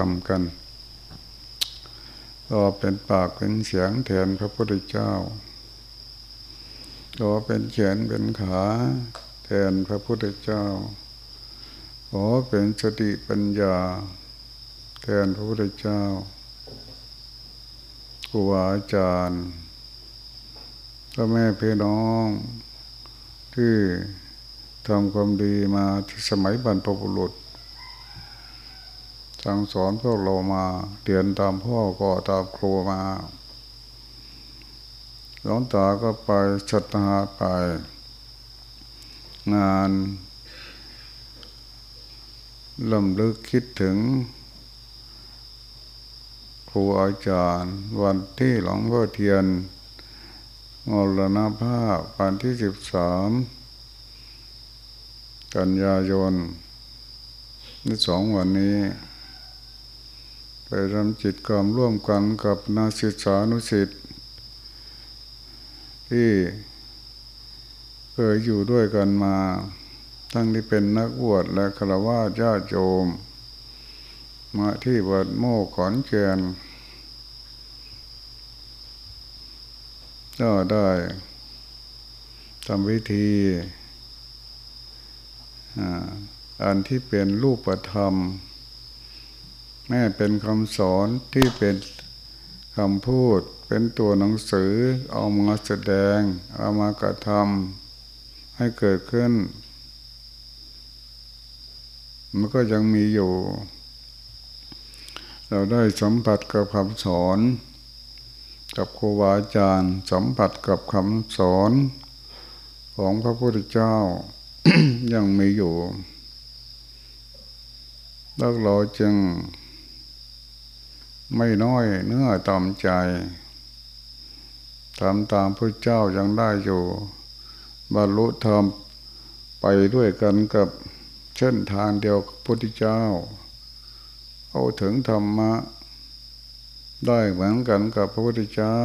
ทำกัน ก็เป็นปากเป็นเสียงแทนพระพุทธเจ้า ก็เป็นเขียนเป็นขาแทนพระพุทธเจ้า ขอเป็นสติปัญญา แทนพระพุทธเจ้าครูอาจารย์พ่อแม่พี่น้อง ที่ทำความดีมาที่สมัยบรรพบุรุษ สั่งสอนพวกเรามาเรียนตามพ่อก็ตามครูมาหลวงตาก็ไปชัตหาไป งานลำลึกคิดถึง ครูอาจารย์ วันที่หลวงพ่อเทียนมรณภาพวันที่สิบสามกันยายนนี่สองวันนี้ ไปทำจิตกรรมร่วมกันกับนาศิษานุสิตที่เคยอยู่ด้วยกันมา ทั้งที่เป็นนักบวชและฆราวาสญาติโยมมาที่วัดโมกขอนแก่นก็ได้ทำวิธีอันที่เป็นรูปธรรม แม่เป็นคำสอนที่เป็นคำพูด เป็นตัวหนังสือเอามาแสดง เอามากระทำให้เกิดขึ้น มันก็ยังมีอยู่ เราได้สัมผัสกับคำสอน กับครูบาอาจารย์สัมผัสกับคำสอนของพระพุทธเจ้ายังมีอยู่แล้วเราจึง ไม่น้อยเนื้อตามใจทำตามพระเจ้ายังได้อยู่ บรรลุธรรมไปด้วยกันกับเช่นทางเดียวกับพระพุทธเจ้า เอาถึงธรรมะ ได้เหมือนกันกับพระพุทธเจ้า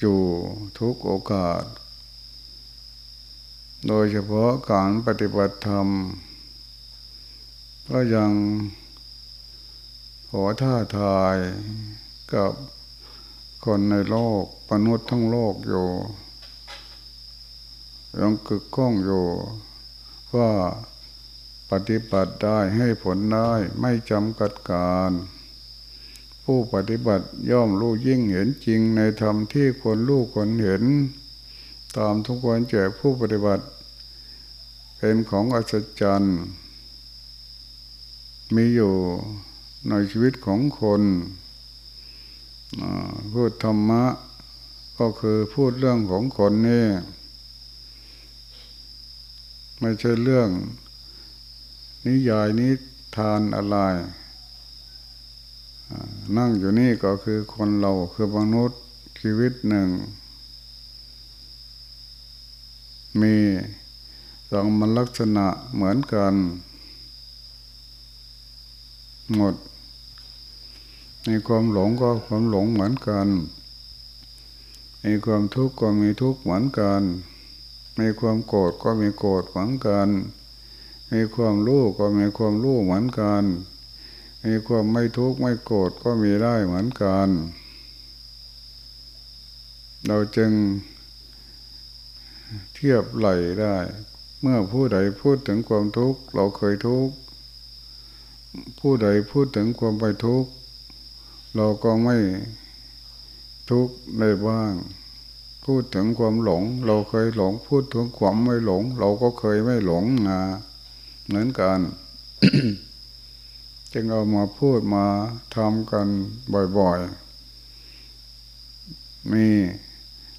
อยู่ทุกโอกาส โดยเฉพาะการปฏิบัติธรรม ก็ยัง อท่าทายกับคนในโลกมนุษย์ทั้งโลกอยู่ยังกึกก้องอยู่ว่าปฏิบัติได้ให้ผลได้ไม่จำกัดการ ผู้ปฏิบัติย่อมรู้ยิ่งเห็นจริงในธรรมที่คนรู้คนเห็น ตามทุกวันแจกผู้ปฏิบัติ เป็นของอัศจรรย์มีอยู่ ในชีวิตของคนพูดธรรมะ ก็คือพูดเรื่องของคนนี่ไม่ใช่เรื่อง นิยายนิทานอะไรนั่งอยู่นี่ก็คือคนเราคือมนุษย์ชีวิตหนึ่ง มีสองมันลักษณะเหมือนกัน หมด มีความหลงก็ความหลงเหมือนกันมีความทุกข์ก็มีทุกข์เหมือนกันมีความโกรธก็มีโกรธเหมือนกันมีความรู้ก็มีความรู้เหมือนกันมีความไม่ทุกข์ไม่โกรธก็มีได้เหมือนกัน เราจึงเทียบไหลได้ เมื่อผู้ใดพูดถึงความทุกข์เราเคยทุกข์ผู้ใดพูดถึงความไปทุกข์ เราก็ไม่ทุกข์ในบ้าง พูดถึงความหลง เราเคยหลง พูดถึงความไม่หลง เราก็เคยไม่หลงนะเหมือนกันจึงเอามาพูดมาทำกันบ่อยๆ มี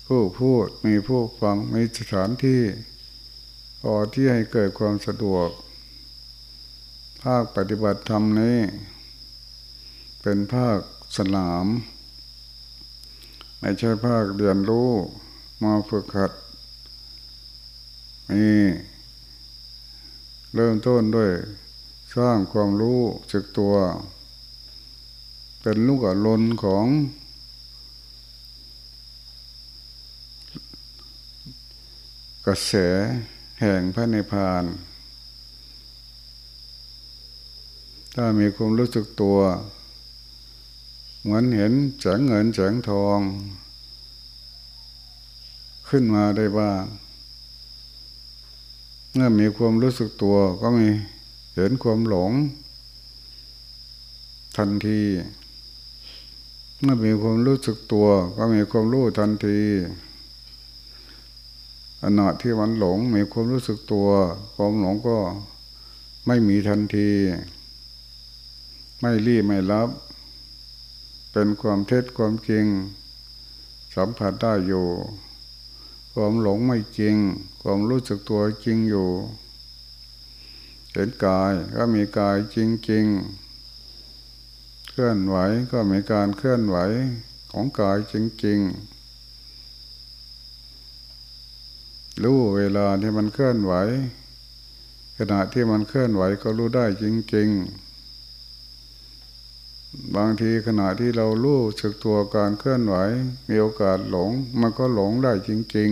ผู้พูดมีผู้ฟังมีสถานที่พอที่ให้เกิดความสะดวก ภาคปฏิบัติธรรมนี้ เป็นภาค สนาม ไม่ใช่ภาคเรียนรู้มาฝึกหัดมีเริ่มต้นด้วย สร้างความรู้สึกตัว เป็นลูกอลนของกระแสแห่งพระนิพพาน ถ้ามีความรู้สึกตัว เหมือนเห็นแสงเงินแสงทอง ขึ้นมาได้บ้างเมื่อมีความรู้สึกตัวก็มีเห็นความหลง ทันที เมื่อมีความรู้สึกตัวก็มีความรู้ทันทีขณะที่มันหลงมีความรู้สึกตัว ความหลงก็ไม่มีทันที ไม่รีบไม่รับ เป็นความเท็จความจริง สัมผัสได้อยู่ ความหลงไม่จริง ความรู้สึกตัวจริงอยู่ เห็นกายก็มีกายจริงๆเคลื่อนไหวก็มีการเคลื่อนไหวของกายจริงๆรู้เวลาที่มันเคลื่อนไหว ขณะที่มันเคลื่อนไหวก็รู้ได้จริงๆ บางทีขณะที่เรารู้สึกตัวการเคลื่อนไหว มีโอกาสหลง มันก็หลงได้จริง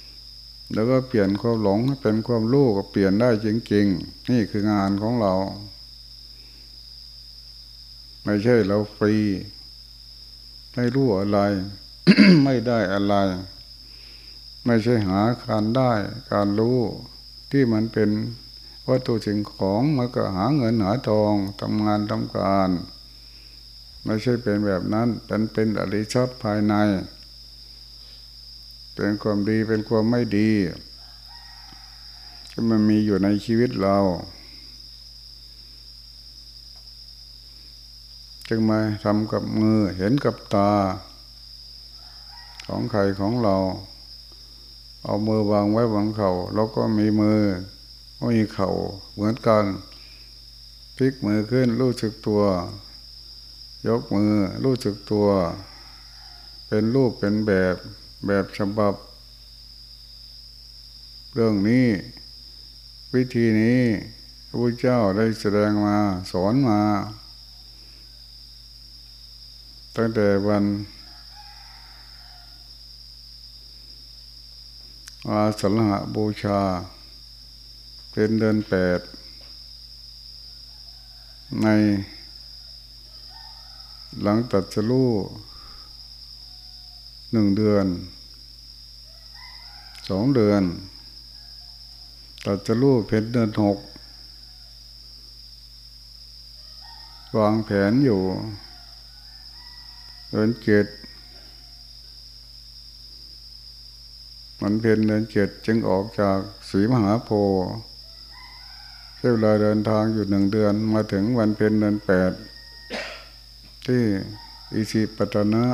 ๆ แล้วก็เปลี่ยนความหลงให้เป็นความรู้ก็เปลี่ยนได้จริง ๆ นี่คืองานของเรา ไม่ใช่เราฟรี ไม่รู้อะไร ไม่ได้อะไร ไม่ใช่หาการได้ การรู้ที่มันเป็นวัตถุสิ่งของมันก็หาเงินหาทองทำงานทำการ ไม่ใช่เป็นแบบนั้นเป็นเป็นอริชอบภายใน เป็นความดีเป็นความไม่ดีที่มันมีอยู่ในชีวิตเรา จึงมาทำกับมือเห็นกับตา ของใครของเรา เอามือวางไว้บนเขา่าแล้วก็มีมือมีเข่าเหมือนกันพลิกมือขึ้นรู้สึกตัว ยกมือรู้สึกตัว เป็นรูปเป็นแบบแบบฉบับ เรื่องนี้ วิธีนี้พระพุทธเจ้าได้แสดงมาสอนมา ตั้งแต่วันอาสลหบูชา เป็นเดือนแปดใน หลังตัดสลูหนึ่งเดือน สองเดือน ตัดสลูเป็นเดือนหกวางแผนอยู่ เดือนเจ็ดมันเป็นเดือนเจ็ดจึงออกจากสีมหาโพธิ์ช้เวลาเดินทางอยู่หนึ่งเดือนมาถึงวันเป็นเดือนแปด ที่อิสิปตนะ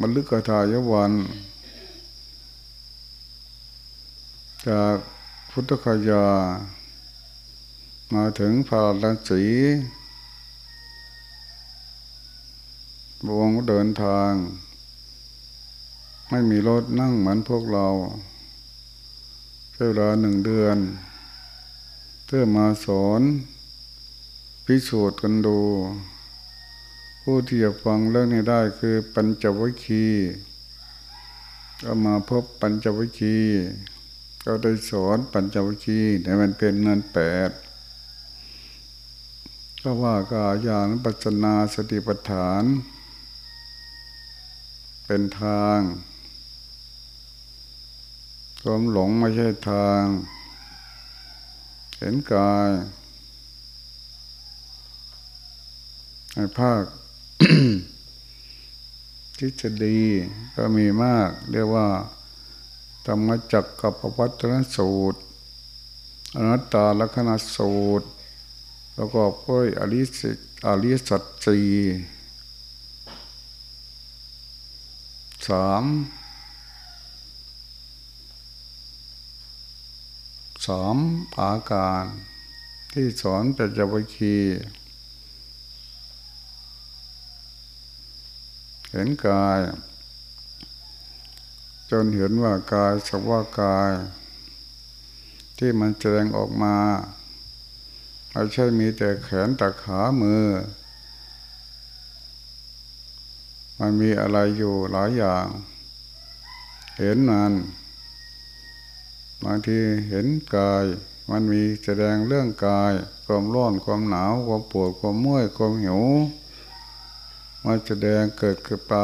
มลึกทายวัน จากพุทธคยา มาถึงพาราสีบวงเดินทาง ไม่มีรถนั่งเหมือนพวกเราใช้เวลาหนึ่งเดือน เพื่อมาสอน พิสูจน์กันดู ผู้ที่จะฟังเรื่องนี้ได้คือปัญจวัคคีก็มาพบปัญจวัคคีก็ได้สอนปัญจวัคคีแต่มันเป็นเงินแปดก็ว่ากายานปัจนาสติปัฏฐาน เป็นทางความหลงไม่ใช่ทาง เห็นกายในภาค ทฤษฎีก็มีมาก เรียกว่า ธรรมจักกับปวัตนสูตร อนัตตาลักษณสูตร แล้วก็พ้อยอริสิอริสัตจีสามสามอาการที่สอนปัจจวัคคี เห็นกาย จนเห็นว่ากายสักว่ากาย ที่มันแสดงออกมาไม่ใช่มีแต่แขนตะขามือ มันมีอะไรอยู่หลายอย่าง เห็นมันบางทีเห็นกาย มันมีแสดงเรื่องกาย ความร้อนความหนาว ความปวดความเมื่อยความหิว มันแสดงเกิดขึ้นไป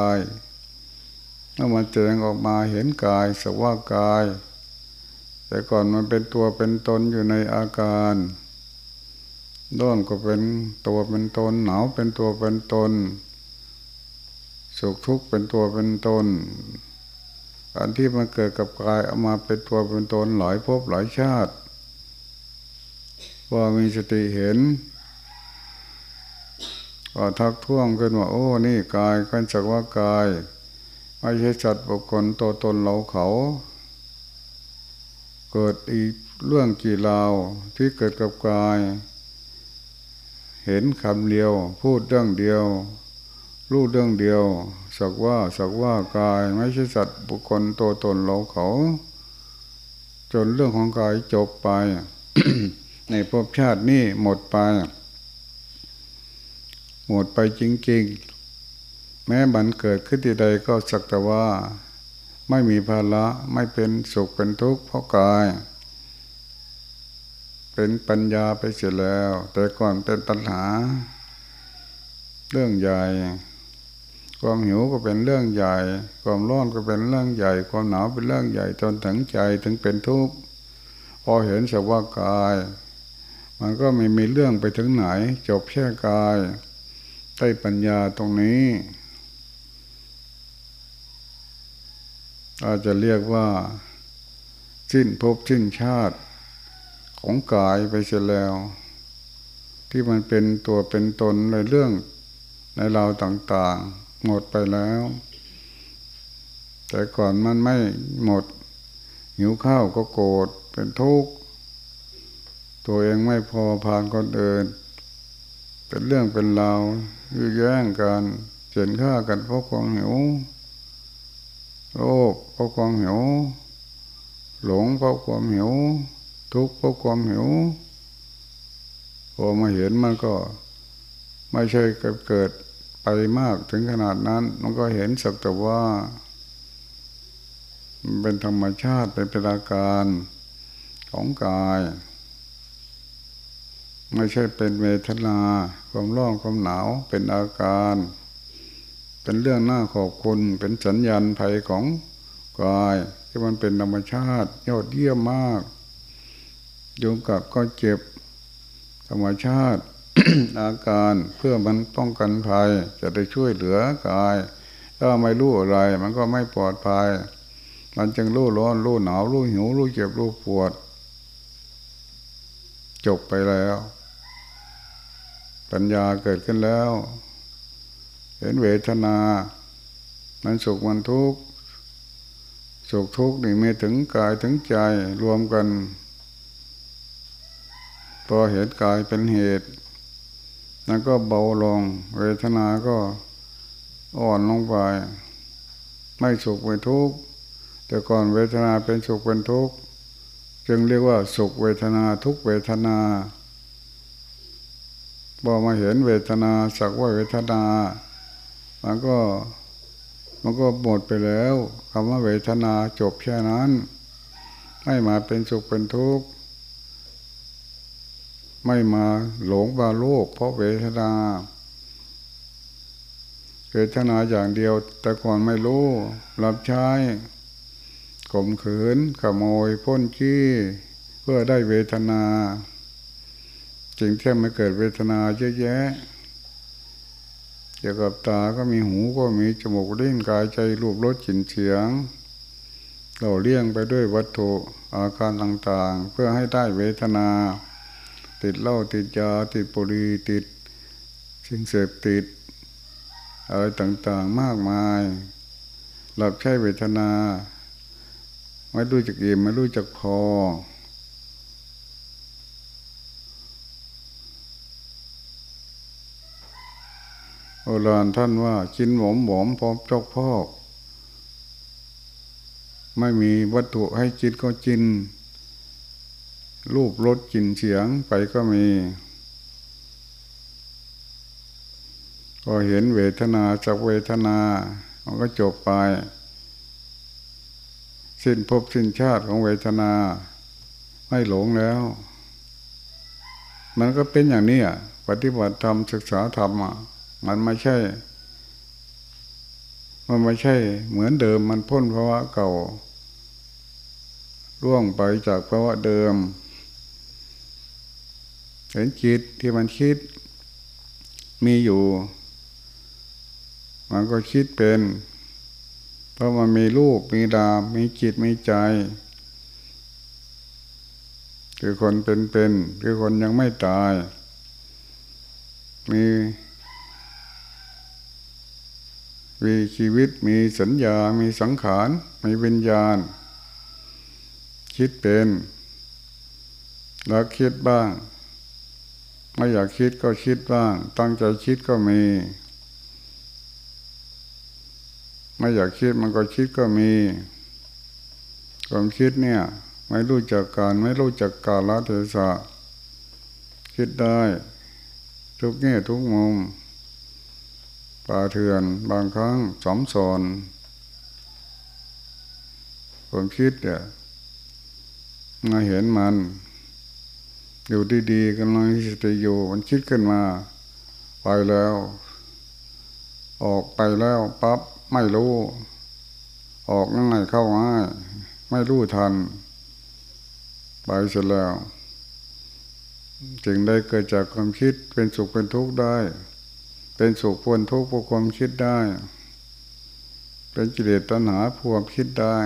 เมื่อมันแสดงออกมาเห็นกายสว่ากาย แต่ก่อนมันเป็นตัวเป็นตนอยู่ในอาการร้อนก็เป็นตัวเป็นตนหนาวเป็นตัวเป็นตนสุขทุกข์เป็นตัวเป็นตนอันที่มันเกิดกับกายเอามาเป็นตัวเป็นตนหลายภพหลายชาติว่ามีสติเห็น ว่าทักท้วงขึ้นว่าโอ้นี่กายกันจักว่ากายไม่ใช่จัดบุคคลตัวตนเราเขา เกิดอีเรื่องกี่ราวที่เกิดกับกาย เห็นคำเดียว พูดเรื่องเดียว รู้เรื่องเดียว สักว่าสักว่ากายไม่ใช่สัตว์บุคคลตัวตนเราเขา จนเรื่องของกายจบไป ในภพชาตินี้หมดไป หมดไปจริงๆ แม้บันเกิดขึ้นที่ใดก็สักแต่ว่า ไม่มีภาระไม่เป็นสุขเป็นทุกข์เพราะกาย เป็นปัญญาไปเสียแล้ว แต่ก่อนเป็นปัญหา เรื่องใหญ่ความหิวก็เป็นเรื่องใหญ่ ความร้อนก็เป็นเรื่องใหญ่ ความหนาวเป็นเรื่องใหญ่จนถึงใจถึงเป็นทุกข์ พอเห็นสภาวะกาย มันก็ไม่มีเรื่องไปถึงไหน จบแค่กาย ได้ปัญญาตรงนี้ อาจจะเรียกว่า สิ้นภพสิ้นชาติ ของกายไปเสียแล้ว ที่มันเป็นตัวเป็นตนในเรื่องในเราต่างๆ หมดไปแล้ว แต่ก่อนมันไม่หมด หิวข้าวก็โกรธเป็นทุกข์ ตัวเองไม่พอผ่านคนอื่น เป็นเรื่องเป็นราวยื้อแย่งกันเฉียนฆ่ากันเพราะความหิวโลภเพราะความหิว หลงเพราะความหิว ทุกข์เพราะความหิวพอมาเห็นมันก็ ไม่ใช่เกิดไปมากถึงขนาดนั้น มันก็เห็นสักแต่ว่า เป็นธรรมชาติเป็นประการของกาย ไม่ใช่เป็นเวทนาความร้อนความหนาวเป็นอาการ เป็นเรื่องน่าขอบคุณ เป็นสัญญาณภัยของกายที่มันเป็นธรรมชาติยอดเยี่ยมมากยุงกับก็เจ็บธรรมชาติอาการเพื่อมันป้องกันภัย จะได้ช่วยเหลือกาย ถ้าไม่รู้อะไร มันก็ไม่ปลอดภัย มันจึงรู้ร้อนรู้หนาวรู้หิวรู้เจ็บรู้ปวด จบไปแล้ว ปัญญาเกิดขึ้นแล้ว เห็นเวทนา มันสุขมันทุกข์สุขทุกข์นี่ไม่ถึงกายถึงใจรวมกัน พอเห็นกายเป็นเหตุ แล้วก็เบาลง เวทนาก็อ่อนลงไป ไม่สุขไม่ทุกข์แต่ก่อนเวทนาเป็นสุขเป็นทุกข์จึงเรียกว่าสุขเวทนาทุกเวทนา พอมาเห็นเวทนาสักว่าเวทนา มันก็มันก็หมดไปแล้วคำว่าเวทนาจบแค่นั้น ไม่มาเป็นสุขเป็นทุกข์ไม่มาหลงบาโลก เพราะเวทนาเวทนาอย่างเดียว แต่ก่อนไม่รู้รับใช้ข่มขืนขโมยพ้นขี้เพื่อได้เวทนา สิ่งที่ไมันเกิดเวทนาเยอะแยะเกี่ยวกับตาก็มีหูก็มีจมูกลิ้นกายใจรูปรสกลิ่นเสียง เราเลี้ยงไปด้วยวัตถุอาการต่างๆ เพื่อให้ได้เวทนา ติดเหล้าติดยาติดปุรีติดสิ่งเสพติดอะไรต่างๆมากมาย หลับใช้เวทนา ไม่รู้จักอิ่มไม่รู้จักพอ โบราณท่านว่ากินหมอมหมอมพร้อมจกพอกไม่มีวัตถุให้กินก็กิน รูปรสกลิ่นเสียงไปก็มีพอเห็นเวทนาจากเวทนามันก็จบไป สิ้นภพสิ้นชาติของเวทนา ไม่หลงแล้ว มันก็เป็นอย่างนี้อะปฏิบัติธรรมศึกษาธรรมอะ มันไม่ใช่ มันไม่ใช่ เหมือนเดิมมันพ้นภาวะเก่าล่วงไปจากภาวะเดิมเห็นจิตที่มันคิด มีอยู่ มันก็คิดเป็น เพราะมันมีรูปมีดามมีจิตมีใจ คือคนเป็นๆคือคนยังไม่ตาย มี มีชีวิตมีสัญญา มีสังขาร มีวิญญาณ คิดเป็นแล้วคิดบ้าง ไม่อยากคิดก็คิดบ้าง ตั้งใจคิดก็มี ไม่อยากคิดมันก็คิดก็มี ความคิดเนี่ย ไม่รู้จักการไม่รู้จักกาลเทศะคิดได้ ทุกแง่ทุกมุม ป่าเถื่อนบางครั้งสมสอนผมคิดเนี่ยมาเห็นมัน อยู่ดีๆกำลังสติอยู่มันคิดขึ้นมา ไปแล้ว ออกไปแล้วปั๊บไม่รู้ ออกง่ายเข้าง่ายไม่รู้ทัน ไปเสร็จแล้ว จึงได้เกิดจากความคิดเป็นสุขเป็นทุกข์ได้ เป็นสุขพ้นทุกข์ผู้ความคิดได้ เป็นกิเลสตัณหาผู้ความคิดได้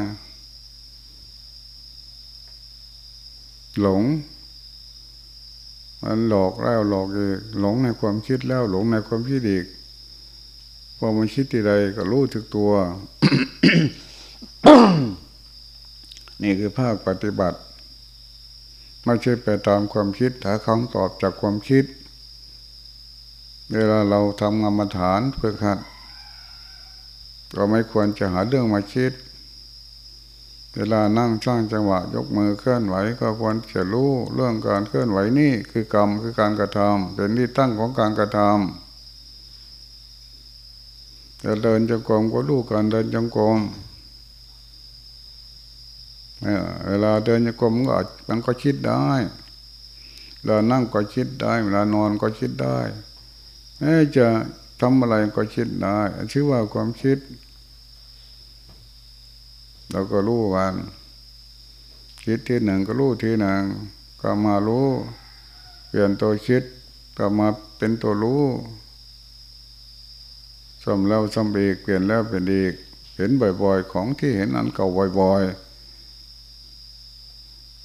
หลง มันหลอกแล้วหลอกอีกหลงในความคิดแล้วหลงในความคิดอีกพอมันคิดที่ใดก็รู้ถึกตัว นี่คือภาคปฏิบัติไม่ใช่ไปตามความคิดหาคำตอบจากความคิด เวลาเราทำงรรมาฐานเพื่อขัดก็ไม่ควรจะหาเรื่องมาคิด เวลานั่งสร้างจังหวะยกมือเคลื่อนไหวก็ควรจะรู้เรื่องการเคลื่อนไหวนี่คือกรรมคือการกระทำเป็นที่ตั้งของการกระทำจะเดินจงกรมก็รู้การเดินจงกรมเวลาเดินจงกรมก็มันก็คิดได้เวลานั่งก็คิดได้ เวลานอนก็คิดได้ จะทำอะไรก็คิดได้ชื่อว่าความคิด เราก็รู้วันคิดทีหนึ่งก็รู้ทีหนึ่งก็มารู้ เปลี่ยนตัวคิดก็มาเป็นตัวรู้สมแล้วสมอีกเปลี่ยนแล้วเป็นอีก เห็นบ่อยๆ ของที่เห็นอันเก่าบ่อยๆ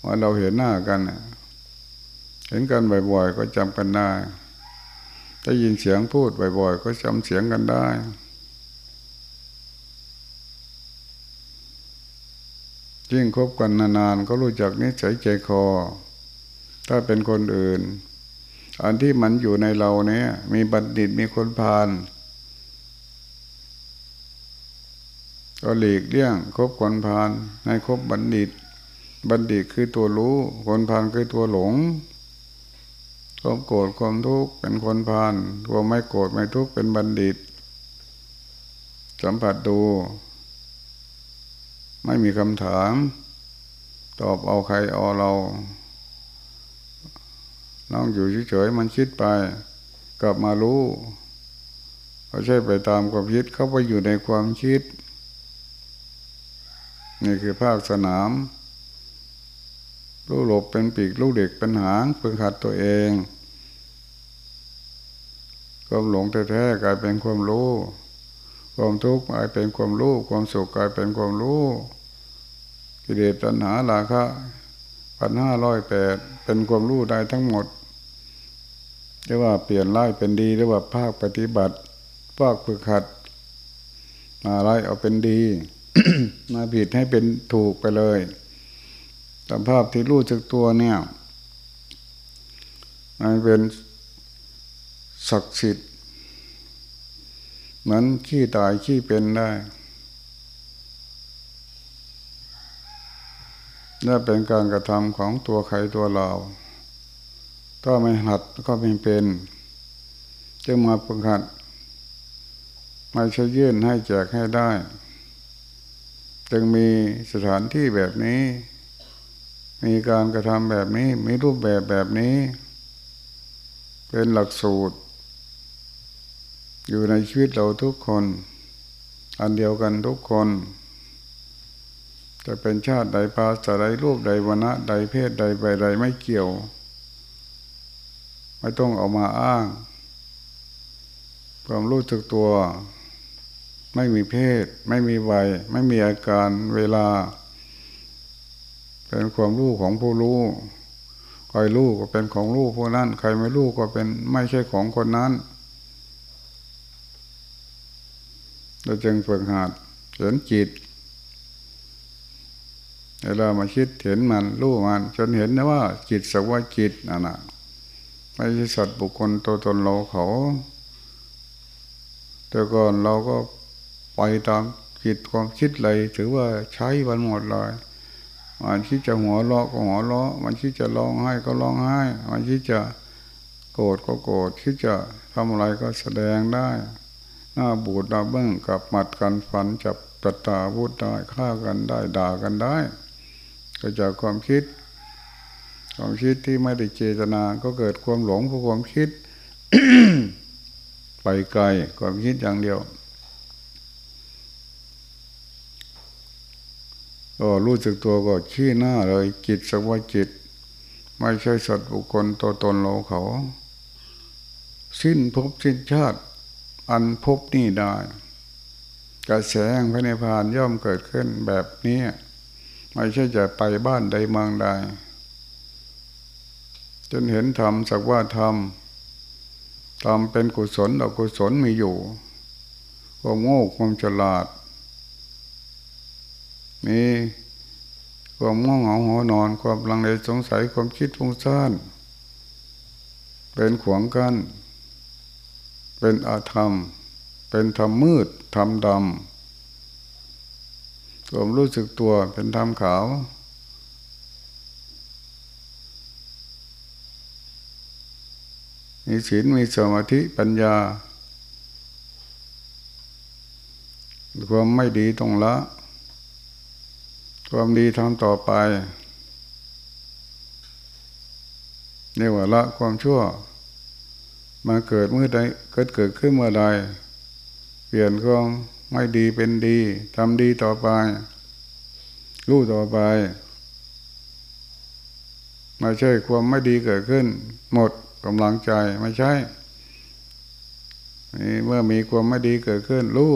ว่าเราเห็นหน้ากัน เห็นกันบ่อยๆ ก็จำกันได้ ได้ยินเสียงพูดบ่อยๆ ก็จำเสียงกันได้ ยิ่งคบกันนานๆ ก็รู้จักนิสัยใจคอ ถ้าเป็นคนอื่น อันที่มันอยู่ในเราเนี่ย มีบัณฑิตมีคนพาลก็หลีกเลี่ยงคบคนพาลในคบบัณฑิต บัณฑิตคือตัวรู้ คนพาลคือตัวหลง ความโกรธความทุกข์เป็นคนพานตัวไม่โกรธไม่ทุกข์เป็นบัณฑิต สัมผัสดู ไม่มีคำถาม ตอบเอาใครเอาเราน้องอยู่เฉยๆมันคิดไป กลับมารู้เขาใช่ไปตามความคิดเข้าไปอยู่ในความคิด นี่คือภาคสนามลูกหลบเป็นปีกลูกเด็กเป็นหางฝึกหัดตัวเอง ความหลงแท้ๆกลายเป็นความรู้ ความทุกข์กลายเป็นความรู้ ความสุขกลายเป็นความรู้กิเลสตัณหาราคะพันห้าร้อยแปดเป็นความรู้ได้ทั้งหมดเรียกว่าเปลี่ยนร้ายเป็นดีเรียกว่าภาคปฏิบัติภาคฝึกหัด มาไล่เอาเป็นดี มาผิดให้เป็นถูกไปเลยสภาพที่รู้จักตัวเนี่ยมันเป็น ศักดิ์สิทธิ์เหมือนขี้ตายขี้เป็นได้นี่เป็นการกระทำของตัวใครตัวเรา ถ้าไม่หัดก็ไม่เป็นจะมาประหัดไม่ใช่ยื่นให้แจกให้ได้ จึงมีสถานที่แบบนี้ มีการกระทำแบบนี้ มีรูปแบบแบบนี้ เป็นหลักสูตร อยู่ในชีวิตเราทุกคน อันเดียวกันทุกคน จะเป็นชาติใดภาษาใดรูปใดวรรณะใดเพศใดใบใดไม่เกี่ยว ไม่ต้องเอามาอ้าง ความรู้สึกตัว ไม่มีเพศ ไม่มีใบไม่มีอาการเวลา เป็นความรู้ของผู้รู้ใครรู้ก็เป็นของรู้ผู้นั้น ใครไม่รู้ก็เป็นไม่ใช่ของคนนั้น เราจึงฝึกหัดเห็นจิตเวลามาคิดเห็นมันรู้มัน จนเห็นนะว่า จิตสักว่าจิตนั่นนะไม่ใช่สัตว์บุคคลตัวตนเราเขาแต่ก่อนเราก็ไปตามจิตความคิดเลย ถือว่าใช้วันหมดเลยมันคิดจะหัวเราะก็หัวเราะ มันคิดจะร้องไห้ก็ร้องไห้ มันคิดจะโกรธก็โกรธคิดจะทำอะไรก็แสดงได้ หน้าบูดหน้าเบื้องกับหมัดกันฝันจับตตาพูดได้ฆ่ากันได้ด่ากันได้ ก็จากความคิด ความคิดที่ไม่ได้เจตนา ก็เกิดความหลงเพราะความคิด ไปไกลความคิดอย่างเดียวก็รู้สึกตัวก็ชี้หน้าเลยจิตสักว่าจิต ไม่ใช่สัตว์บุคคลตัวตนเราเขา สิ้นภพสิ้นชาติ อันพบนี่ได้ กระแสงพระนิพพานย่อมเกิดขึ้นแบบนี้ ไม่ใช่จะไปบ้านใดเมืองใด จนเห็นธรรมสักว่าธรรมธรรมเป็นกุศลอกุศลมีอยู่ความโง่ความฉลาด มีความง่วงเหงาหัวนอน ความลังเลสงสัยความคิดฟุ้งซ่านเป็นขวงกัน้น เป็นอาธรรม เป็นธรรมมืดธรรมดำความรู้สึกตัวเป็นธรรมขาว มีศีลมีสมาธิปัญญา ความไม่ดีต้องละ ความดีทำต่อไปเรียกว่าละความชั่ว มาเกิดเมื่อใดเกิดเกิดขึ้นเมื่อใดเปลี่ยนความไม่ดีเป็นดีทำดีต่อไป รู้ต่อไปไม่ใช่ความไม่ดีเกิดขึ้น หมดกำลังใจไม่ใช่เมื่อมีความไม่ดีเกิดขึ้น รู้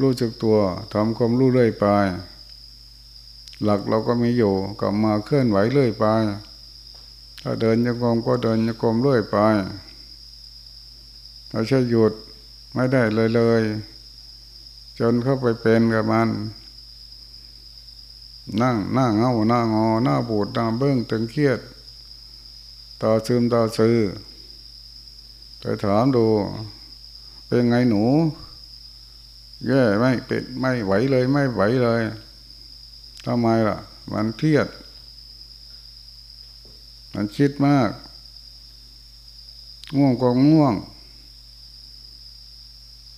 รู้จักตัวทำความรู้เรื่อยไป หลักเราก็มีอยู่กลับมาเคลื่อนไหวเรื่อยไป ถ้าเดินโยกรมก็เดินโยกรมเรื่อยไป เราใช่หยุดไม่ได้เลยเลย จนเข้าไปเป็นกับมัน นั่งหน้าเงาหน้างอหน้าบูดหน้าเบื้องตึงเครียด ต่อซึมต่อซื้อไปถามดู เป็นไงหนู แย่ไม่เป็นไม่ไหวเลยไม่ไหวเลยทำไมล่ะ มันเครียด มันคิดมาก ง่วงก็ง่วง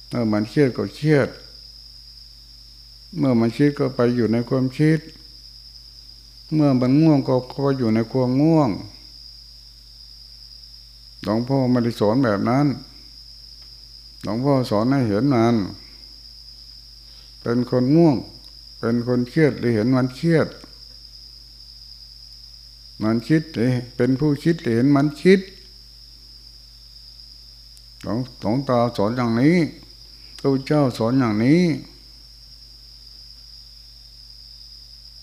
เมื่อมันเครียดก็เครียด เมื่อมันคิดก็ไปอยู่ในความคิด เมื่อมันง่วงก็ก็อยู่ในความง่วงหลวงพ่อไม่ได้สอนแบบนั้น หลวงพ่อสอนให้เห็นมันเป็นคนง่วง เป็นคนเครียดหรือเห็นมันเครียด มันคิดเป็นผู้คิดหรือเห็นมันคิดหลวงตาสอนอย่างนี้ พระเจ้าสอนอย่างนี้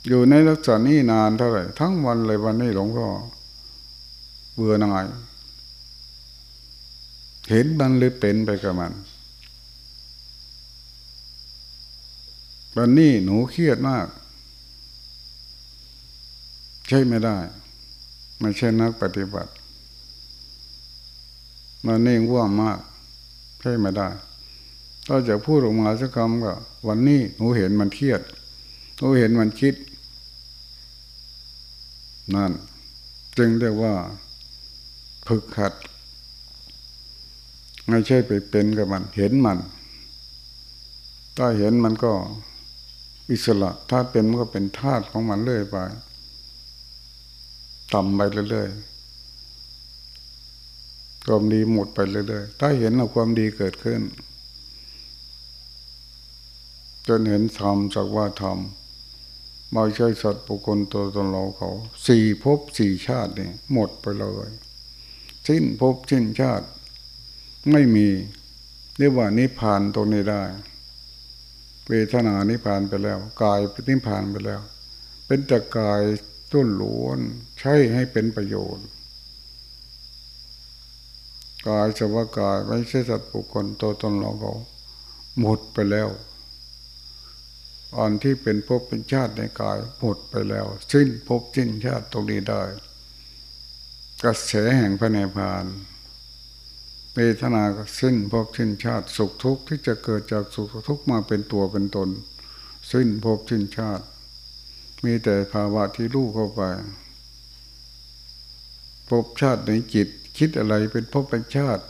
อยู่ในลักษณะนี้นานเท่าไหร่ทั้งวันเลยวันนี้หลวงพ่อเบื่อหน่ายเห็นมันเลยเป็นไปกับมัน วันนี้หนูเครียดมาก ใช่ไม่ได้ ไม่ใช่นักปฏิบัติมันนี่ว่างมาก ใช่ไม่ได้ เราจะพูดออกมาสักคำก็วันนี้หนูเห็นมันเครียดหนูเห็นมันคิด นั่น จึงเรียกว่าฝึกหัด ไม่ใช่ไปเป็นกับมัน เห็นมัน ถ้าเห็นมันก็อิสระ ถ้าเป็นมันก็เป็นธาตุของมันเรื่อยไปต่ำไปเรื่อยๆความดีหมดไปเรื่อยๆ ถ้าเห็นว่าความดีเกิดขึ้น จนเห็นธรรมสักว่าธรรมไม่ใช่สัตว์ปุคคลตัวตนเราเขา สี่ภพสี่ชาตินี่หมดไปเลย สิ้นภพสิ้นชาติ ไม่มีเรียกว่านิพพานตรงนี้ได้เวทนานิพพานไปแล้ว กายนิพพานไปแล้ว เป็นแต่กายต้นล้วนใช้ให้เป็นประโยชน์ กายสภากายไม่ใช่สัตว์ปุคคลตัวตนเราเขาหมดไปแล้ว อันที่เป็นภพเป็นชาติในกายหมดไปแล้ว สิ้นภพสิ้นชาติตรงนี้ได้ กระแสแห่งพระเนพานเวทนาก็สิ้นภพสิ้นชาติสุขทุกข์ที่จะเกิดจากสุขทุกข์มาเป็นตัวเป็นตน สิ้นภพสิ้นชาติ มีแต่ภาวะที่รู้เข้าไปภพชาติในจิตคิดอะไรเป็นภพเป็นชาติ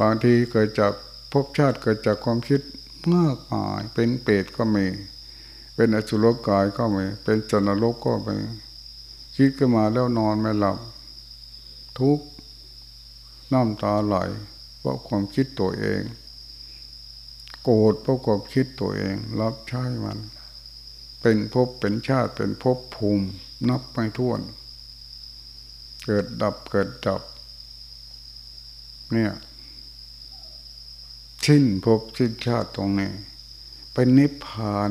บางทีเกิดจากภพชาติเกิดจากความคิด มากมายเป็นเปรตก็มี เป็นอสุรกายก็มี เป็นจนรกก็มีคิดขึ้นมาแล้วนอนไม่หลับ ทุกน้ำตาไหลเพราะความคิดตัวเอง โกรธเพราะความคิดตัวเอง รับใช้มัน เป็นภพเป็นชาติเป็นภพภูมิ นับไม่ถ้วน เกิดดับเกิดดับ เนี่ย สิ้นภพสิ้นชาติตรงนี้ เป็นนิพพาน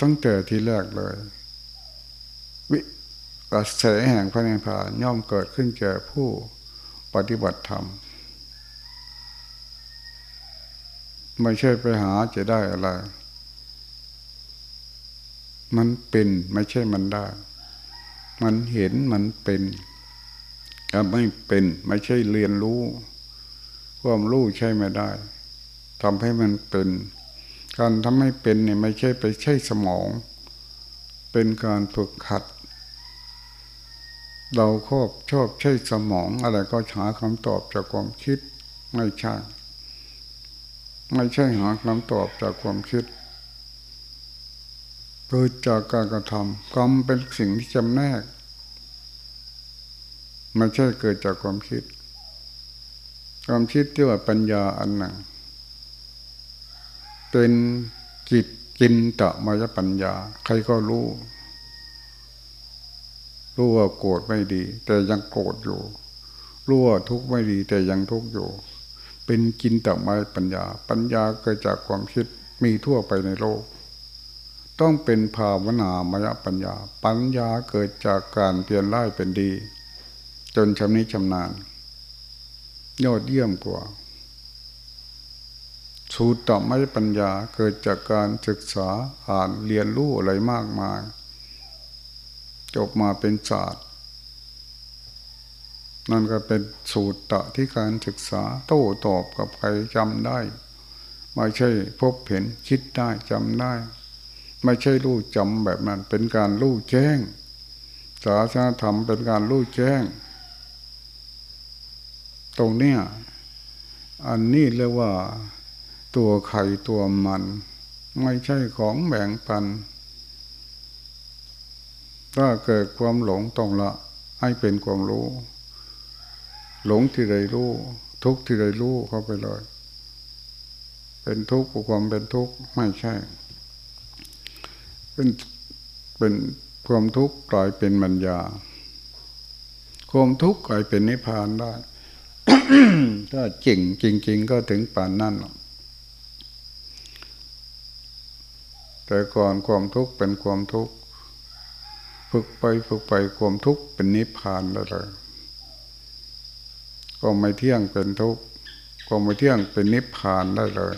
ตั้งแต่ที่แรกเลย วิกระแสแห่งพระนิพพานย่อมเกิดขึ้นแก่ผู้ปฏิบัติธรรม ไม่ใช่ไปหาจะได้อะไร มันเป็นไม่ใช่มันได้ มันเห็นมันเป็น ไม่เป็นไม่ใช่เรียนรู้ ความรู้ใช่ไม่ได้ทำให้มันเป็น การทำให้เป็นเนี่ยไม่ใช่ไปใช้สมอง เป็นการฝึกขัด เราครอบชอบใช้สมอง อะไรก็หาคำตอบจากความคิดไม่ใช่ ไม่ใช่หาคำตอบจากความคิดเกิดจากการกระทำกรรมเป็นสิ่งที่จำแนกไม่ใช่เกิดจากความคิด ความคิดที่ว่าปัญญาอันหนึ่งเป็นจิตกินตะมายปัญญา ใครก็รู้ รู้ว่าโกรธไม่ดี แต่ยังโกรธอยู่ รู้ว่าทุกข์ไม่ดี แต่ยังทุกข์อยู่ เป็นกินตะมายปัญญา ปัญญาเกิดจากความคิดมีทั่วไปในโลก ต้องเป็นภาวนามายปัญญา ปัญญาเกิดจากการเปลี่ยนร้ายเป็นดี จนชำนิชำนาญ ยอดเยี่ยมกว่าสูตรต่อไม่ปัญญาเกิดจากการศึกษาอ่านเรียนรู้อะไรมากมาย จบมาเป็นศาสตร์ นั่นก็เป็นสูตรตะที่การศึกษาโต้ตอบกับใครจำได้ไม่ใช่พบเห็นคิดได้จำได้ ไม่ใช่รู้จำแบบนั้น เป็นการรู้แจ้ง ศาสนาธรรมเป็นการรู้แจ้ง ตรงเนี้ยอันนี้เรียกว่า ตัวไข่ตัวมัน ไม่ใช่ของแบ่งปัน ถ้าเกิดความหลงต้องละ ให้เป็นความรู้ หลงที่ใดรู้ ทุกที่ใดรู้เข้าไปเลย เป็นทุกข์ความเป็นทุกข์ไม่ใช่ เป็นเป็นความทุกข์กลายเป็นมัญญาความทุกข์กลายเป็นนิพพานได้ ถ้าจริงจริง ๆ ก็ถึงป่านนั่นแต่ก่อนความทุกข์เป็นความทุกข์ฝึกไปฝึกไปความทุกข์เป็นนิพพานแล้วเลยก็ไม่เที่ยงเป็นทุกข์ก็ไม่เที่ยงเป็นนิพพานได้เลย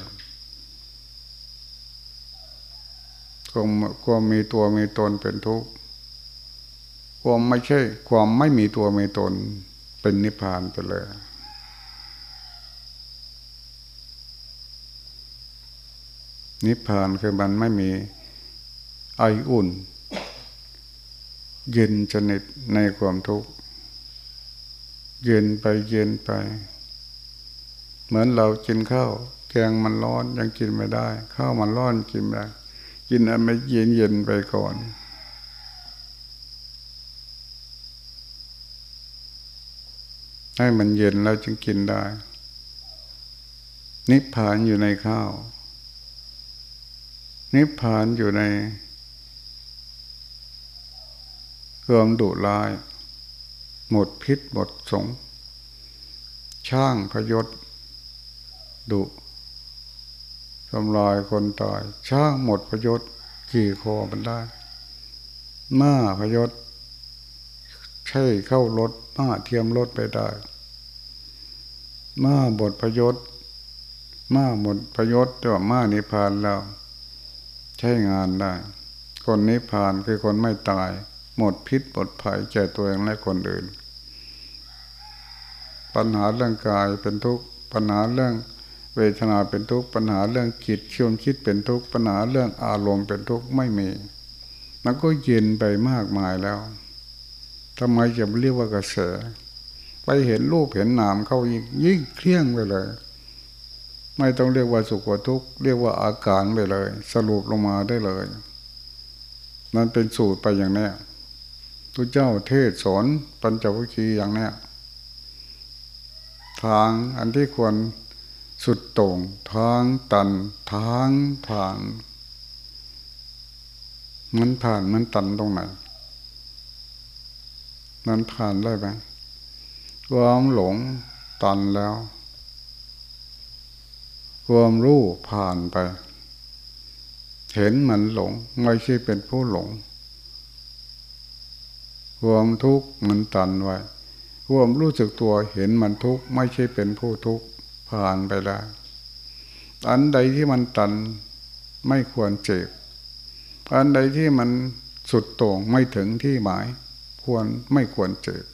ความความมีตัวมีตนเป็นทุกข์ความไม่ใช่ ความไม่มีตัวมีตนเป็นนิพพานไปเลย นิพพานคือมันไม่มีไออุ่น เย็นสนิทในความทุกข์เย็นไปเย็นไป เหมือนเรากินข้าวแกงมันร้อนยังกินไม่ได้ ข้าวมันร้อนกินไม่ได้กินอะไรเย็นเย็นไปก่อนให้มันเย็นแล้วจึงกินได้ นิพพานอยู่ในข้าว นิพพานอยู่ในความดุร้าย หมดพิษหมดสง ช่างพยศดุทำลายคนตาย ช่างหมดพยศกี่คอมันได้ม้าพยศใช่เข้ารถม้าเทียมรถไปได้ม้าบทพยศม้าหมดพยศแต่ว่าม้านิพานแล้ว ใช้งานได้ คนนิพพานคือคนไม่ตาย หมดพิษหมดภัยแก่ตัวเองและคนอื่น ปัญหาเรื่องกายเป็นทุกข์ปัญหาเรื่องเวทนาเป็นทุกข์ปัญหาเรื่องคิดชวนคิดเป็นทุกข์ปัญหาเรื่องอารมณ์เป็นทุกข์ไม่มี มันก็เย็นไปมากมายแล้วทำไมจะเรียกว่ากระแสไปเห็นรูปเห็นนามเข้ายิ่งยิ่งเครียงไปเลย ไม่ต้องเรียกว่าสุขว่าทุกข์เรียกว่าอาการไปเลย สรุปลงมาได้เลย นั่นเป็นสูตรไปอย่างนี้ทุเจ้าเทศสอนปัญจวัคคีย์อย่างนี้ทางอันที่ควรสุดต่งทางตันทางผ่านมันผ่านมันตันตรงไหนมันผ่านได้ไหมความหลงตันแล้ว ความรู้ผ่านไป เห็นมันหลง ไม่ใช่เป็นผู้หลง ความทุกข์มันตันไว้ความรู้สึกตัวเห็นมันทุกข์ไม่ใช่เป็นผู้ทุกข์ผ่านไปแล้วอันใดที่มันตันไม่ควรเจ็บ อันใดที่มันสุดโต่งไม่ถึงที่หมาย ควรไม่ควรเจ็บ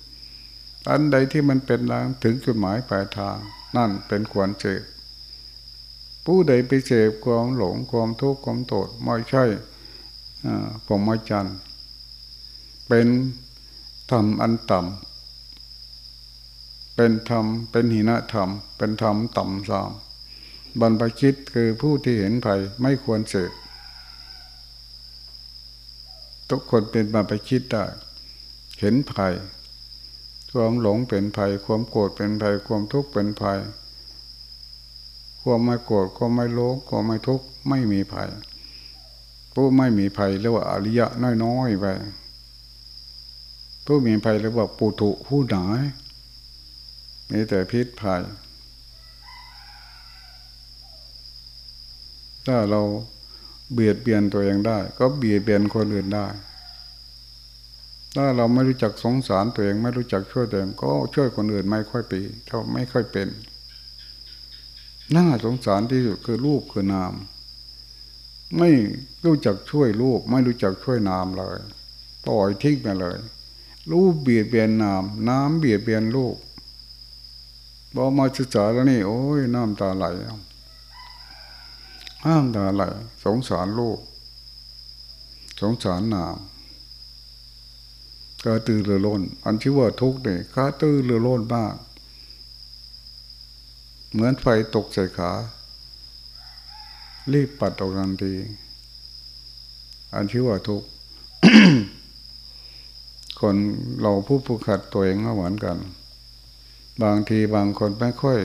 อันใดที่มันเป็นทางถึงจุดหมายปลายทาง นั่นเป็นควรเจ็บ ผู้ใดไปเจ็บความหลงความทุกข์ความโทษไม่ใช่ผมไม่จันเป็นธรรมอันต่ำเป็นธรรมเป็นหินธรรม เป็นธรรมต่ำสามบรรพชิตคือผู้ที่เห็นภัยไม่ควรเสพทุกคนเป็นบรรพชิตได้เห็นภัยความหลงเป็นภัย ความโกรธเป็นภัย ความทุกข์เป็นภัย ความไม่โกรธความไม่โลภความไม่ทุกข์ไม่มีภัยผู้ไม่มีภัยเรียกว่าอริยะน้อยๆไปผู้มีภัยเรียกว่าปุถุผู้หนามีแต่พิษภัย ถ้าเราเบียดเบียนตัวเองได้ ก็เบียดเบียนคนอื่นได้ ถ้าเราไม่รู้จักสงสารตัวเอง ไม่รู้จักช่วยตัวเองก็ช่วยคนอื่นไม่ค่อยปีเท่าไม่ค่อยเป็น น่าสงสารที่สุดคือรูปคือนาม ไม่รู้จักช่วยรูป ไม่รู้จักช่วยนามเลยปล่อยทิ้งไปเลย รูปเบียดเบียนนาม น้ำเบียดเบียนรูปบอมาศึกษาแล้วนี่ โอ้ยน้ำตาไหลน้ำตาไหลสงสารลูก สงสารนามกาตือรือล้น อันชื่ว่าทุกข์เนี่ยกาตือรือล้นมาก เหมือนไฟตกใส่ขา รีบปัดออกทันที อันชื่ว่าทุกคนเราผู้ผูกขัดตัวเองก็เหมือนกัน บางทีบางคนไม่ค่อย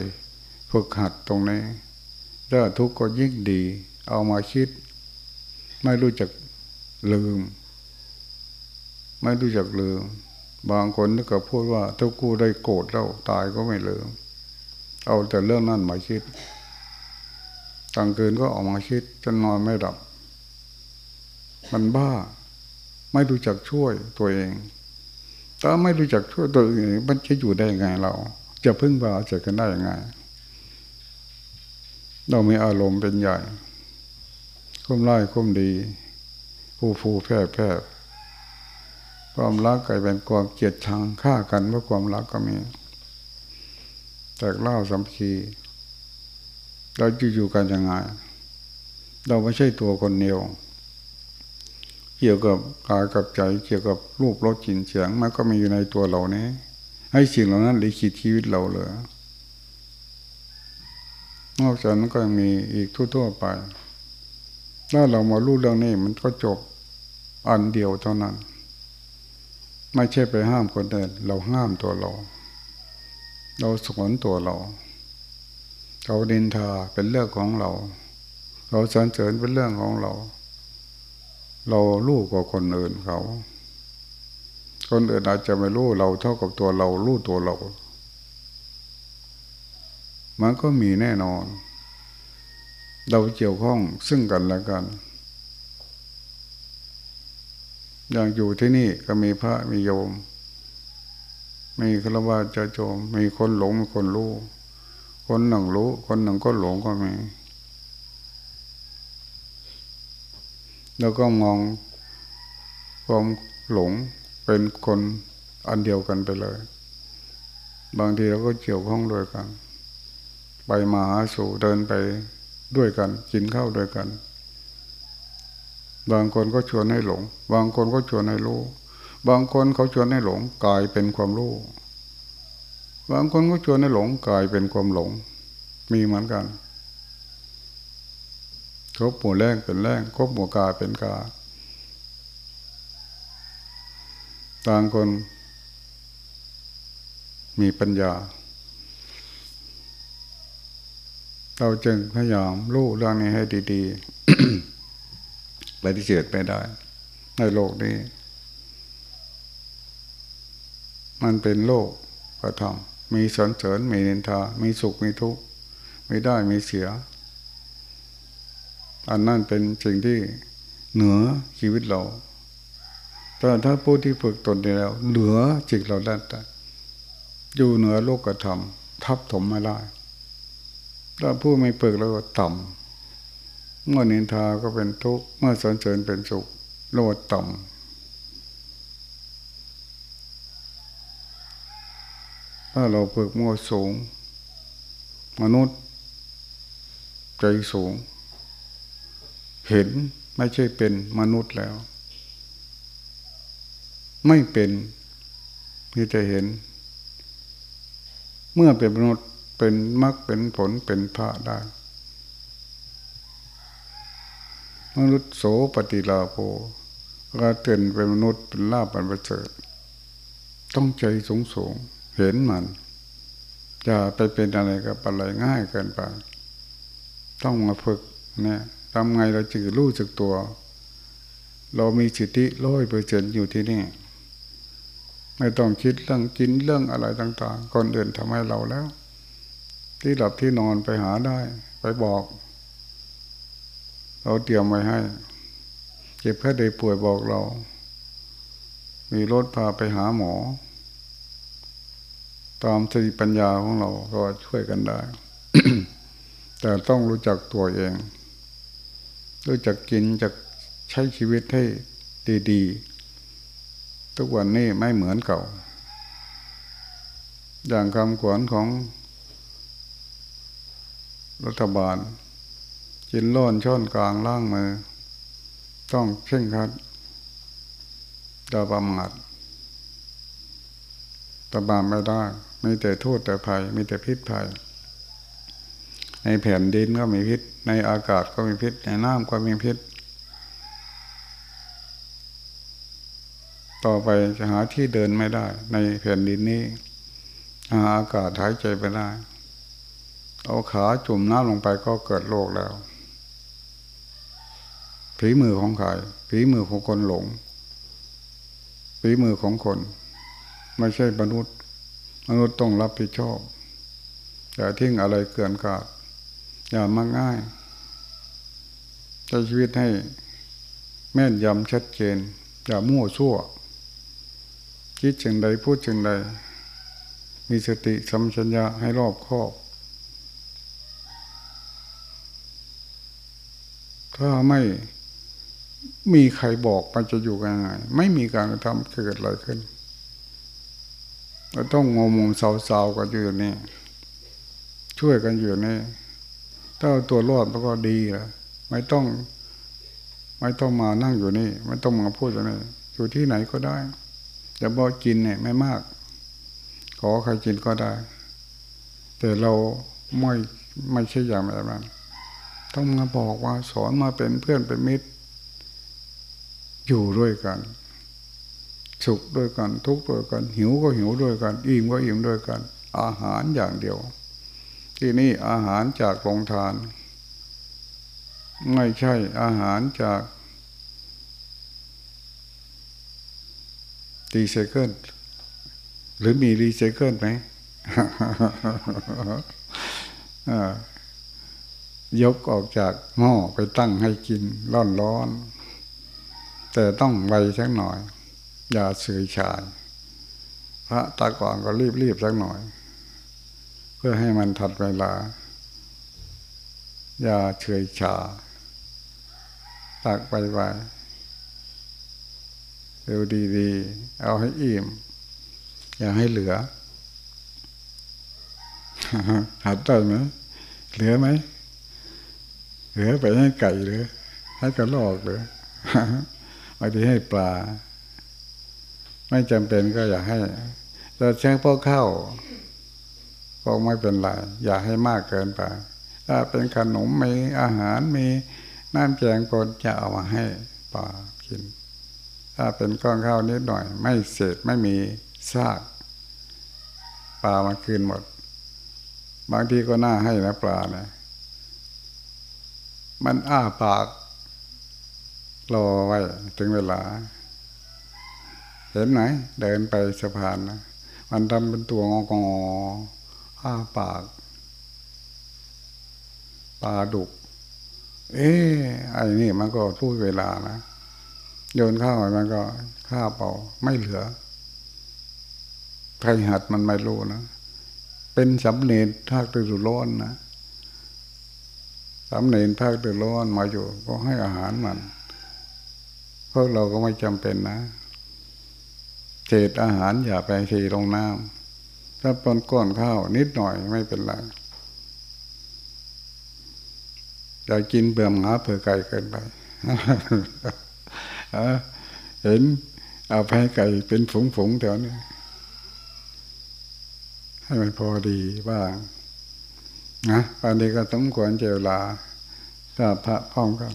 ฝึกหัดตรงนี้ถ้าทุกข์ก็ยิ่งดี เอามาคิด ไม่รู้จักลืม ไม่รู้จักลืม บางคนก็พูดว่าถ้ากูได้โกรธแล้วตายก็ไม่ลืม เอาแต่เรื่องนั้นมาคิดกลางคืนก็ออกมาคิดจนนอนไม่หลับ มันบ้า ไม่รู้จักช่วยตัวเองถ้าไม่รู้จักช่วยตัวเองมันจะอยู่ได้ไงเรา จะพึ่งพาเจอกันได้ยังไง เรามีอารมณ์เป็นใหญ่คุ้มไล่คุ้มดี ผู้ฟูแพร่แพร่ความรักกลายเป็นความเกลียดชังฆ่ากันเพราะความรักก็มี แตกเล่าสัมพีเราจะอยู่กันยังไง เราไม่ใช่ตัวคนเดียว เกี่ยวกับกายกับใจ เกี่ยวกับรูปรสกลิ่นเสียงมันก็มีอยู่ในตัวเรานี้ ให้สิ่งเหล่านั้นลิขิตชีวิตเราเลยนอกจากนั้นก็ยังมีอีกทั่วๆไป ถ้าเรามารู้เรื่องนี้มันก็จบอันเดียวเท่านั้น ไม่ใช่ไปห้ามคนอื่นเราห้ามตัวเรา เราสอนตัวเรา เราดินทาเป็นเรื่องของเรา เราสรรเสริญเป็นเรื่องของเรา เรารู้กว่าคนอื่นเขา คนอื่นอาจจะไม่รู้เราเท่ากับตัวเรารู้ตัวเรา มันก็มีแน่นอน เราเกี่ยวข้องซึ่งกันและกันอย่างอยู่ที่นี่ก็มีพระมีโยม มีฆราวาจะโจม มีคนหลงมีคนรู้ คนหนึ่งรู้ คนหนึ่งก็หลงก็มี แล้วก็มองความหลงเป็นคนอันเดียวกันไปเลย บางทีเราก็เกี่ยวข้องด้วยกัน ไปมาหาสู่เดินไปด้วยกัน กินข้าวด้วยกัน บางคนก็ชวนให้หลง บางคนก็ชวนให้รู้ บางคนเขาชวนให้หลงกลายเป็นความรู้ บางคนก็ชวนให้หลงกลายเป็นความหลง มีเหมือนกันครบหมู่แรงเป็นแรงครบหมู่กาเป็นกา ต่างคนมีปัญญา เราจึงพยายามรู้เรื่องนี้ให้ดีๆปฏิเสธไม่ได้ ในโลกนี้ มันเป็นโลกกระทำมีสนเสริญมีนินทา มีสุขมีทุกข์มีได้มีเสีย อันนั้นเป็นสิ่งที่เหนือชีวิตเราแต่ถ้าผู้ที่ฝึกตนได้แล้ว เหนือจิตเราได้แต่อยู่เหนือโลกธรรมทับถมไม่ได้ถ้าผู้ไม่ฝึกแล้วก็ต่ำเมื่อนินทาก็เป็นทุกข์เมื่อสนเสริญเป็นสุขโลดต่ำ ถ้าเราฝึกมั่วสูง มนุษย์ ใจสูง เห็นไม่ใช่เป็นมนุษย์แล้ว ไม่เป็นมีแต่เห็น เมื่อเป็นมนุษย์เป็นมรรคเป็นผลเป็นพระได้ มนุษย์โสปฏิลาโภก็เตือนเป็นมนุษย์เป็นลาบเป็นประเสริฐต้องใจสูงสูง เห็นมัน จะไปเป็นอะไรกับอะไรง่ายเกินไป ต้องมาฝึกเนี่ยทำไงเราจึงรู้จักตัว เรามีสิทธิร้อยเปอร์เซ็นอยู่ที่นี่ ไม่ต้องคิดเรื่องกินเรื่องอะไรต่างๆคนอื่นทำให้เราแล้ว ที่หลับที่นอนไปหาได้ ไปบอก เราเตรียมไว้ให้เจ็บแค่ได้ป่วยบอกเรา มีรถพาไปหาหมอ ตามสติปัญญาของเราก็ช่วยกันได้ แต่ต้องรู้จักตัวเอง รู้จักกินจักใช้ชีวิตให้ดีๆ ทุกวันนี้ไม่เหมือนเก่า อย่างคำขวัญของ รัฐบาล กินล้อนช้อนกลางล่างมือ ต้องเข่งคัดดาประมาทประมาทไม่ได้ มีแต่โทษแต่ภัย มีแต่พิษภัย ในแผ่นดินก็มีพิษ ในอากาศก็มีพิษ ในน้ำก็มีพิษ ต่อไปจะหาที่เดินไม่ได้ ในแผ่นดินนี้ หาอากาศหายใจไปได้ เอาขาจุ่มน้ำลงไปก็เกิดโรคแล้วผีมือของใครผีมือของคนหลงผีมือของคน ไม่ใช่มนุษย์ มนุษย์ต้องรับผิดชอบอย่าทิ้งอะไรเกินกาดอย่ามาง่ายใช้ชีวิตให้แม่นยำชัดเจน อย่ามั่วซั่ว คิดจึงใดพูดจึงใด มีสติสัมชัญญะให้รอบคอบ ถ้าไม่มีใครบอกมันจะอยู่ยังไง ไม่มีการกระทำเกิดอะไรขึ้น เราต้องงมงมสาวๆกันอยู่นี่ ช่วยกันอยู่นี่ ถ้าตัวรอดมันก็ดีละไม่ต้อง ไม่ต้องมานั่งอยู่นี่ ไม่ต้องมาพูดอยู่นี่อยู่ที่ไหนก็ได้แต่บอกกินเนี่ยไม่มาก ขอใครกินก็ได้ แต่เราไม่ไม่ใช่อย่างแบบนั้นต้องมาบอกว่าสอนมาเป็นเพื่อนเป็นมิตร อยู่ด้วยกัน สุขด้วยกัน ทุกข์ด้วยกัน หิวก็หิวด้วยกัน อิ่มก็อิ่มด้วยกัน อาหารอย่างเดียว ที่นี่อาหารจากโรงทาน ไม่ใช่อาหารจากรีไซเคิลหรือมีรีไซเคิลไหมยกออกจากหม้อไปตั้งให้กินร้อนร้อนแต่ต้องไวสักหน่อย อย่าเสื่อชาย พระตาก่อนก็รีบรีบสักหน่อย เพื่อให้มันทัดเวลา อย่าเฉยชา ตักไปไปเร็วดีๆ เอาให้อิ่ม อย่าให้เหลือหัดได้ไหมเหลือไหมเหลือไปให้ไก่หรือให้กระลอกหรือบางทีให้ปลา ไม่จำเป็นก็อย่าให้เราใช้พวกข้าวก็ไม่เป็นไรอย่าให้มากเกินไป ถ้าเป็นขนมมีอาหารมีน้ำแกงปนจะเอามาให้ปลากิน ถ้าเป็นก้อนข้าวนิดหน่อย ไม่เศษไม่มีซากปลามาคืนหมด บางทีก็น่าให้นะปลาเนะมันอ้าปากรอไว้ถึงเวลา เห็นไหมเดินไปสะพานนะมันทำเป็นตัวงองออ้าปากปลาดุก เอ๊ไอ้นี่มันก็พูดเวลานะโยนข้าวมันก็ข้าวเปล่าไม่เหลือใครหัดมันไม่รู้นะ เป็นสำเนียงภาคตือร้อนนะสำเนียงภาคตือร้อนมาอยู่ ก็ให้อาหารมันพวกเราก็ไม่จำเป็นนะ เศษอาหารอย่าไปทีลงน้ำถ้าปนก้อนข้าวนิดหน่อยไม่เป็นไรอย่ากินเบื่อหมาเผื่อไก่เกินไปเห็นเอาไปไก่เป็นผงผงแถวนี้ให้มันพอดีบ้างนะตอนนี้ก็สมควรเจรลาถ้าพระพร้อมกัน